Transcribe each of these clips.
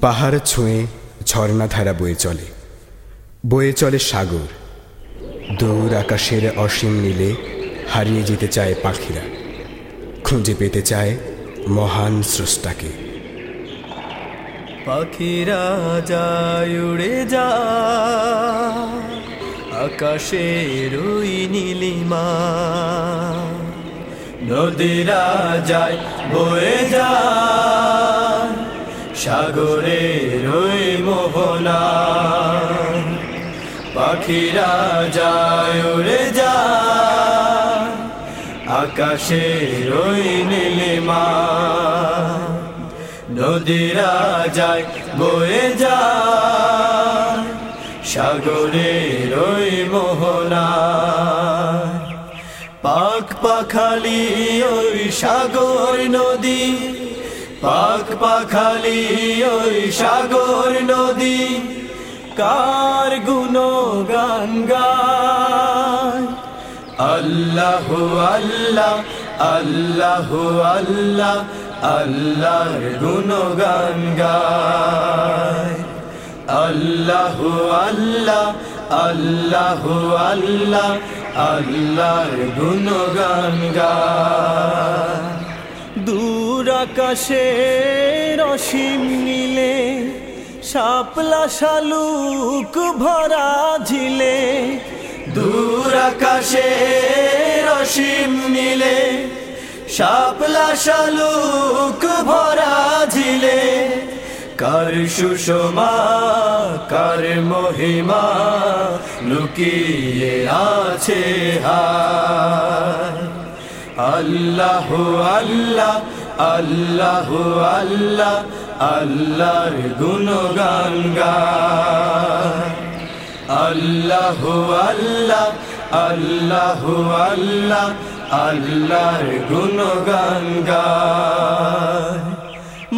পাহাড় ছুঁয়ে ঝর্ণা ধারা বয়ে চলে। বয়ে চলে সাগর। দূর আকাশের অসীম নীলে হারিয়ে যেতে চায় পাখিরা। খুঁজে পেতে চায় মহান স্রষ্টাকে। পাখিরা যায় উড়ে যা আকাশের ওই নীলিমা। নদীরা যায় বয়ে যা সাগরের ওই মোহনা। পাখিরা যায়, উড়ে যা আকাশের ওই নীলিমা। নদীরা যায়, বয়ে যা সাগরে ওই মোহনা। পাক পাখালি ওই সাগর নদী। পাক পাখালি ওই সাগর নদী, কার গুণ গান গায়? আল্লাহ আল্লাহ আল্লাহ আল্লাহ, আল্লাহর গুণগান গায়। আল্লাহ আল্লাহ আল্লাহ আল্লাহ, আল্লাহর গুণগান গায়। দূর আকাশে রসিম নীলে, শাপলা শালুক ভরা ঝিলে, দূর আকাশে রসিম নীলে, শাপলা শালুক ভরা ঝিলে। কার সুষমা, কার মহিমা, লুকিয়ে আছে হা আল্লাহ আল্লাহ আল্লাহ আল্লাহ, আল্লাহর গুণগান আল্লাহ আল্লাহ আল্লাহ আল্লাহ, আল্লাহর গুণগান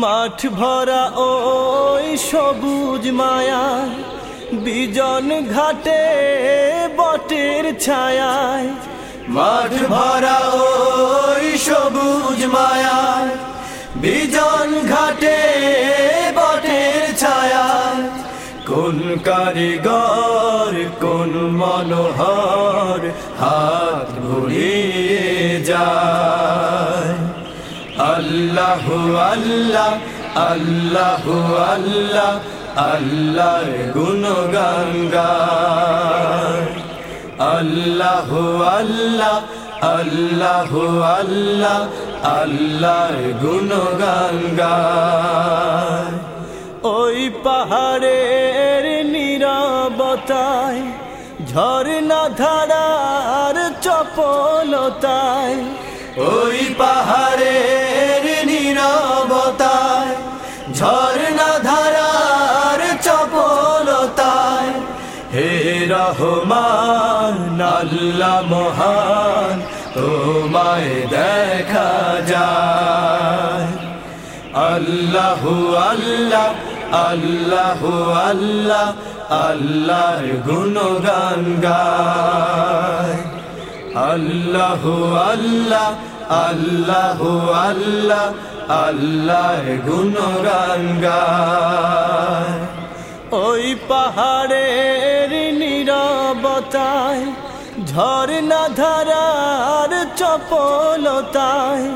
মাঠ ভরা ওই সবুজ মায়া, বিজন ঘাটে বটের ছায়ায়। মাঠ ভরা ওই সবুজ মায়া, বিজন ঘাটে বটের ছায়ায় কোন কারিগর, কোন মনোহর হাত ঘুরিয়ে যায়। আল্লাহ আল্লাহ আল্লাহ আল্লাহ, আল্লাহর গুণগান গায়। আল্লাহ আল্লাহ আল্লাহ আল্লাহর গুণগান ওই পাহাড়ের নিরবতায় ঝর্ণা ধারার চপলতায় ওই পাহাড়ের রহমান, আল্লাহ মহান, তোমায় দেখা যায়। আল্লাহ আল্লাহ আল্লাহ আল্লাহ, আল্লাহর গুণগান গায়। আল্লাহ আল্লাহ আল্লাহ আল্লাহ, আল্লাহর গুণগান গায়। ওই পাহাড়ের নিরবতায়, ঝর্ণা ধারার চপলতায়,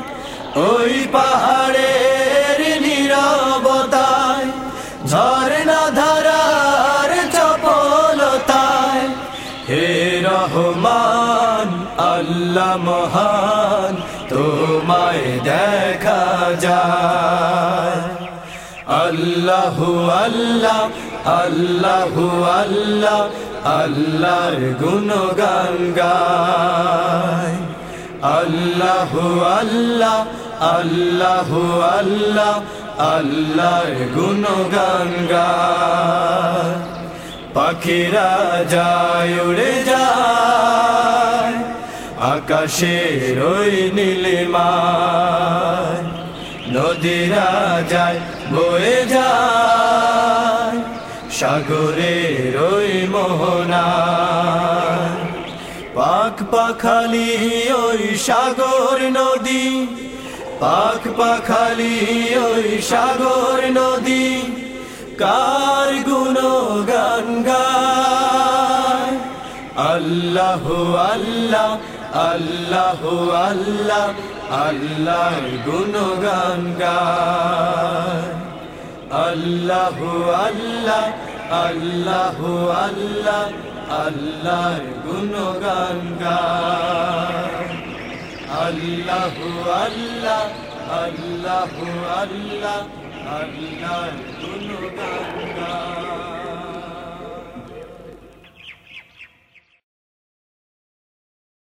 ওই পাহাড়ের নিরবতায়, ঝর্ণা ধারার চপলতায়। হে রহমান, আল্লাহ মহান, তোমায় দেখা যায়। আল্লাহ আল্লাহ আল্লাহ আল্লাহ, আল্লাহর গুণগান গায়। আল্লাহ আল্লাহ আল্লাহ আল্লাহ, আল্লাহর গুণগান গায়। পাখিরা যায়, উড়ে যায়, আকাশের ওই নীলিমায় নদীরা যায়, বয়ে যায়। সাগরের ওই মোহনা। পাক পাখালি ওই সাগর নদী, পাক পাখালি ওই সাগর নদী, কার গুণগান গায়? আল্লাহ আল্লাহ আল্লাহ আল্লাহ, আল্লাহর গুণগান গায়। আল্লাহ আল্লাহ আল্লাহ আল্লাহ আল্লাহর গুণগান আল্লাহ আল্লাহ আল্লাহ আল্লাহ আল্লাহর গুণগান